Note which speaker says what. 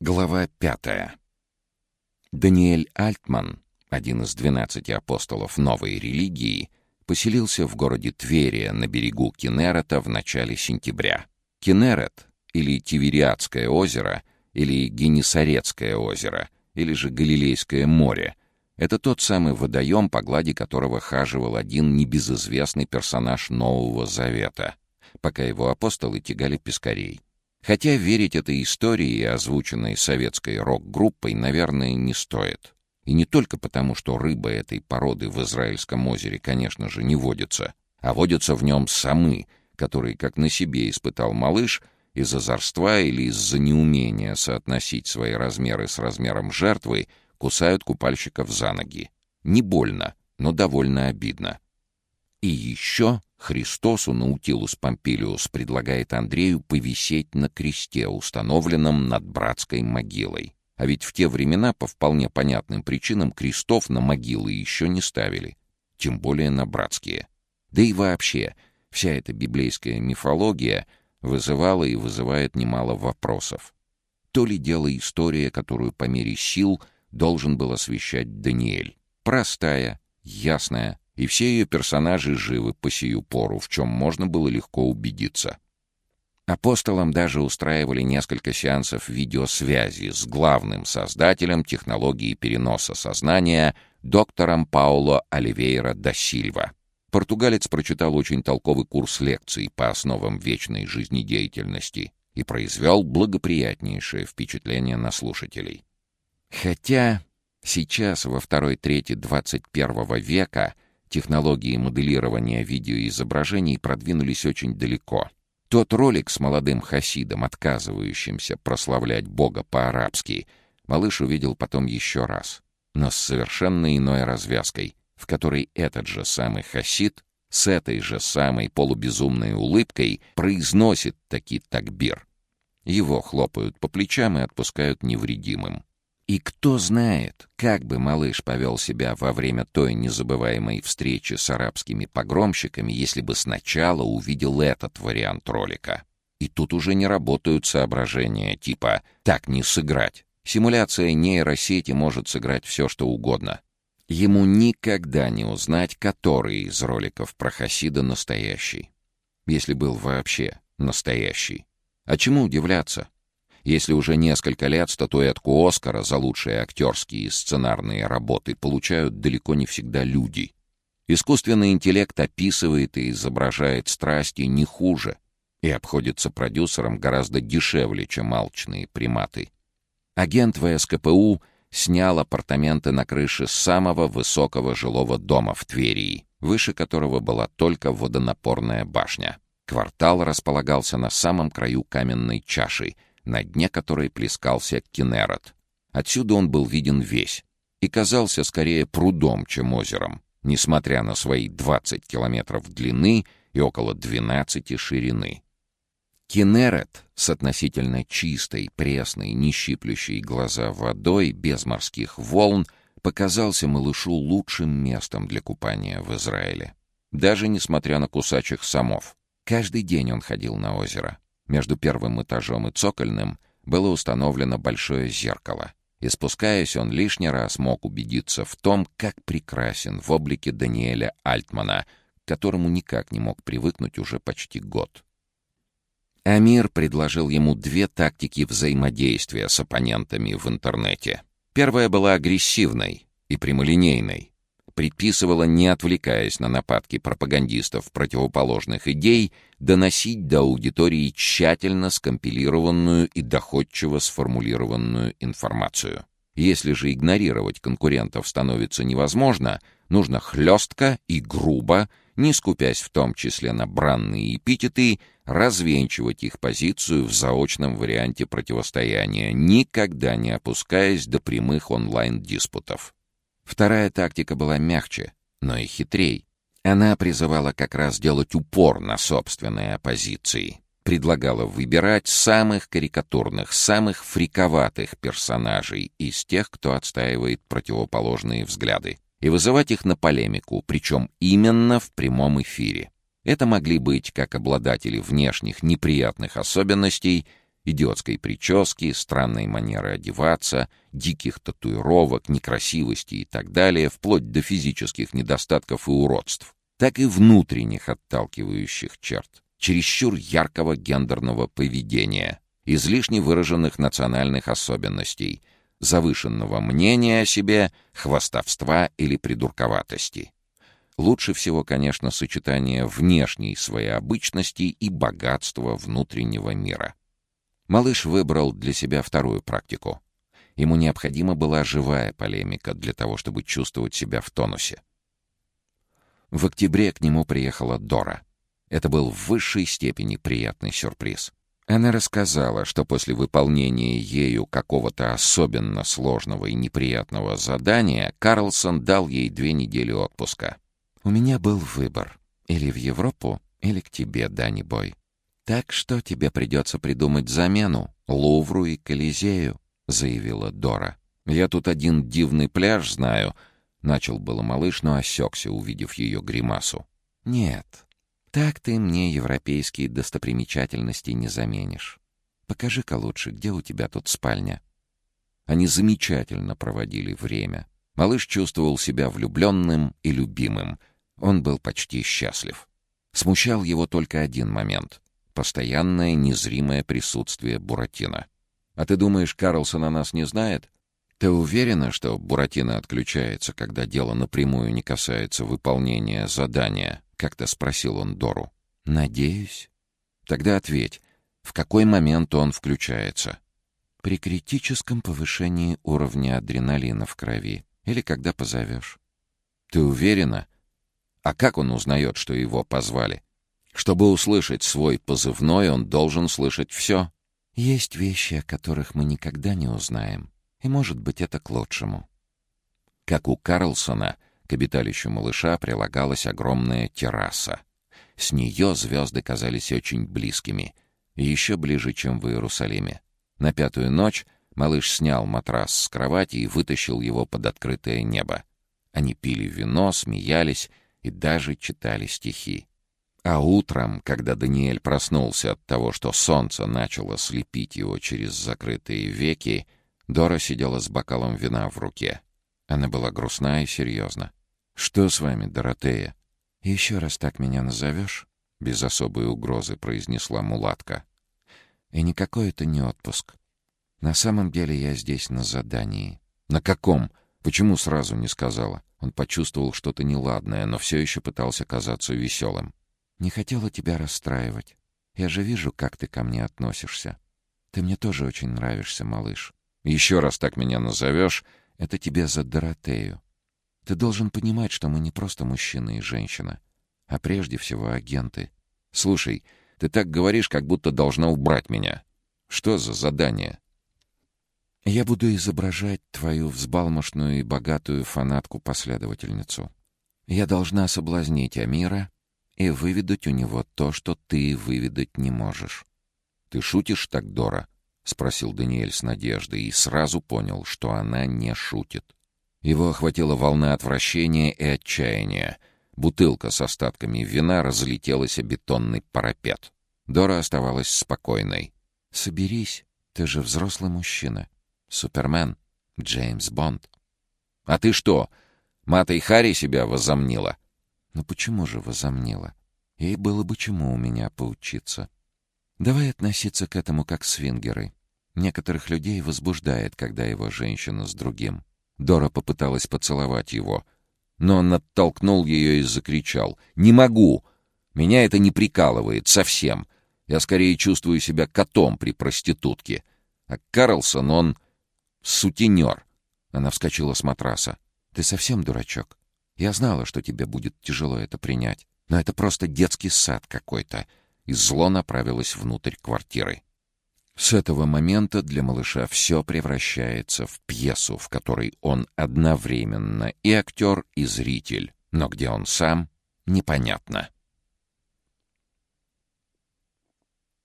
Speaker 1: Глава пятая. Даниэль Альтман, один из двенадцати апостолов новой религии, поселился в городе Тверия на берегу Кенерета в начале сентября. Кенерет, или Тивериадское озеро, или Генесарецкое озеро, или же Галилейское море — это тот самый водоем, по глади которого хаживал один небезызвестный персонаж Нового Завета, пока его апостолы тягали пескарей. Хотя верить этой истории, озвученной советской рок-группой, наверное, не стоит. И не только потому, что рыба этой породы в Израильском озере, конечно же, не водится, а водятся в нем самы, которые, как на себе испытал малыш, из озорства или из-за неумения соотносить свои размеры с размером жертвы, кусают купальщиков за ноги. Не больно, но довольно обидно. И еще Христосу Наутилус Помпилиус предлагает Андрею повисеть на кресте, установленном над братской могилой. А ведь в те времена по вполне понятным причинам крестов на могилы еще не ставили, тем более на братские. Да и вообще, вся эта библейская мифология вызывала и вызывает немало вопросов. То ли дело история, которую по мере сил должен был освещать Даниэль. Простая, ясная, и все ее персонажи живы по сию пору, в чем можно было легко убедиться. Апостолам даже устраивали несколько сеансов видеосвязи с главным создателем технологии переноса сознания доктором Пауло Оливейра да Сильва. Португалец прочитал очень толковый курс лекций по основам вечной жизнедеятельности и произвел благоприятнейшее впечатление на слушателей. Хотя сейчас, во второй трети 21 века, Технологии моделирования видеоизображений продвинулись очень далеко. Тот ролик с молодым хасидом, отказывающимся прославлять Бога по-арабски, малыш увидел потом еще раз, но с совершенно иной развязкой, в которой этот же самый хасид с этой же самой полубезумной улыбкой произносит таки такбир. Его хлопают по плечам и отпускают невредимым. И кто знает, как бы малыш повел себя во время той незабываемой встречи с арабскими погромщиками, если бы сначала увидел этот вариант ролика. И тут уже не работают соображения типа «так не сыграть». Симуляция нейросети может сыграть все, что угодно. Ему никогда не узнать, который из роликов про Хасида настоящий. Если был вообще настоящий. А чему удивляться? Если уже несколько лет статуэтку Оскара за лучшие актерские и сценарные работы получают далеко не всегда люди. Искусственный интеллект описывает и изображает страсти не хуже и обходится продюсерам гораздо дешевле, чем алчные приматы. Агент ВСКПУ снял апартаменты на крыше самого высокого жилого дома в Твери, выше которого была только водонапорная башня. Квартал располагался на самом краю каменной чаши — на дне которой плескался Кенерот. Отсюда он был виден весь и казался скорее прудом, чем озером, несмотря на свои 20 километров длины и около 12 ширины. Кенерет с относительно чистой, пресной, не щиплющей глаза водой, без морских волн, показался малышу лучшим местом для купания в Израиле. Даже несмотря на кусачих самов. Каждый день он ходил на озеро. Между первым этажом и цокольным было установлено большое зеркало, и спускаясь, он лишний раз мог убедиться в том, как прекрасен в облике Даниэля Альтмана, к которому никак не мог привыкнуть уже почти год. Амир предложил ему две тактики взаимодействия с оппонентами в интернете. Первая была агрессивной и прямолинейной, предписывала, не отвлекаясь на нападки пропагандистов противоположных идей, доносить до аудитории тщательно скомпилированную и доходчиво сформулированную информацию. Если же игнорировать конкурентов становится невозможно, нужно хлестко и грубо, не скупясь в том числе на бранные эпитеты, развенчивать их позицию в заочном варианте противостояния, никогда не опускаясь до прямых онлайн-диспутов. Вторая тактика была мягче, но и хитрей. Она призывала как раз делать упор на собственные оппозиции. Предлагала выбирать самых карикатурных, самых фриковатых персонажей из тех, кто отстаивает противоположные взгляды, и вызывать их на полемику, причем именно в прямом эфире. Это могли быть как обладатели внешних неприятных особенностей, идиотской прически, странной манеры одеваться, диких татуировок, некрасивости и так далее, вплоть до физических недостатков и уродств, так и внутренних отталкивающих черт, чересчур яркого гендерного поведения, излишне выраженных национальных особенностей, завышенного мнения о себе, хвастовства или придурковатости. Лучше всего, конечно, сочетание внешней своей обычности и богатства внутреннего мира. Малыш выбрал для себя вторую практику. Ему необходима была живая полемика для того, чтобы чувствовать себя в тонусе. В октябре к нему приехала Дора. Это был в высшей степени приятный сюрприз. Она рассказала, что после выполнения ею какого-то особенно сложного и неприятного задания Карлсон дал ей две недели отпуска. «У меня был выбор. Или в Европу, или к тебе, Дани Бой. Так что тебе придется придумать замену Лувру и Колизею», — заявила Дора. «Я тут один дивный пляж знаю», — начал было малыш, но осекся, увидев ее гримасу. «Нет, так ты мне европейские достопримечательности не заменишь. Покажи-ка лучше, где у тебя тут спальня». Они замечательно проводили время. Малыш чувствовал себя влюбленным и любимым — он был почти счастлив. Смущал его только один момент — постоянное незримое присутствие Буратино. «А ты думаешь, Карлсон о нас не знает? Ты уверена, что Буратино отключается, когда дело напрямую не касается выполнения задания?» — как-то спросил он Дору. «Надеюсь». «Тогда ответь, в какой момент он включается?» «При критическом повышении уровня адреналина в крови. Или когда позовешь». «Ты уверена?» А как он узнает, что его позвали? Чтобы услышать свой позывной, он должен слышать все. Есть вещи, о которых мы никогда не узнаем. И, может быть, это к лучшему. Как у Карлсона, к обиталищу малыша прилагалась огромная терраса. С нее звезды казались очень близкими. Еще ближе, чем в Иерусалиме. На пятую ночь малыш снял матрас с кровати и вытащил его под открытое небо. Они пили вино, смеялись и даже читали стихи. А утром, когда Даниэль проснулся от того, что солнце начало слепить его через закрытые веки, Дора сидела с бокалом вина в руке. Она была грустна и серьезна. «Что с вами, Доротея?» «Еще раз так меня назовешь?» — без особой угрозы произнесла мулатка. «И никакой это не отпуск. На самом деле я здесь на задании». «На каком? Почему сразу не сказала?» Он почувствовал что-то неладное, но все еще пытался казаться веселым. «Не хотела тебя расстраивать. Я же вижу, как ты ко мне относишься. Ты мне тоже очень нравишься, малыш. Еще раз так меня назовешь, это тебе за Доротею. Ты должен понимать, что мы не просто мужчина и женщина, а прежде всего агенты. Слушай, ты так говоришь, как будто должна убрать меня. Что за задание?» Я буду изображать твою взбалмошную и богатую фанатку-последовательницу. Я должна соблазнить Амира и выведать у него то, что ты выведать не можешь. «Ты шутишь так, Дора?» — спросил Даниэль с надеждой и сразу понял, что она не шутит. Его охватила волна отвращения и отчаяния. Бутылка с остатками вина разлетелась о бетонный парапет. Дора оставалась спокойной. «Соберись, ты же взрослый мужчина. Супермен, Джеймс Бонд. А ты что, Матой Хари себя возомнила? Ну почему же возомнила? Ей было бы чему у меня поучиться. Давай относиться к этому как свингеры. Некоторых людей возбуждает, когда его женщина с другим. Дора попыталась поцеловать его, но он оттолкнул ее и закричал. «Не могу! Меня это не прикалывает совсем. Я скорее чувствую себя котом при проститутке. А Карлсон, он Сутенер!» Она вскочила с матраса. «Ты совсем дурачок? Я знала, что тебе будет тяжело это принять. Но это просто детский сад какой-то». И зло направилось внутрь квартиры. С этого момента для малыша все превращается в пьесу, в которой он одновременно и актер, и зритель. Но где он сам, непонятно.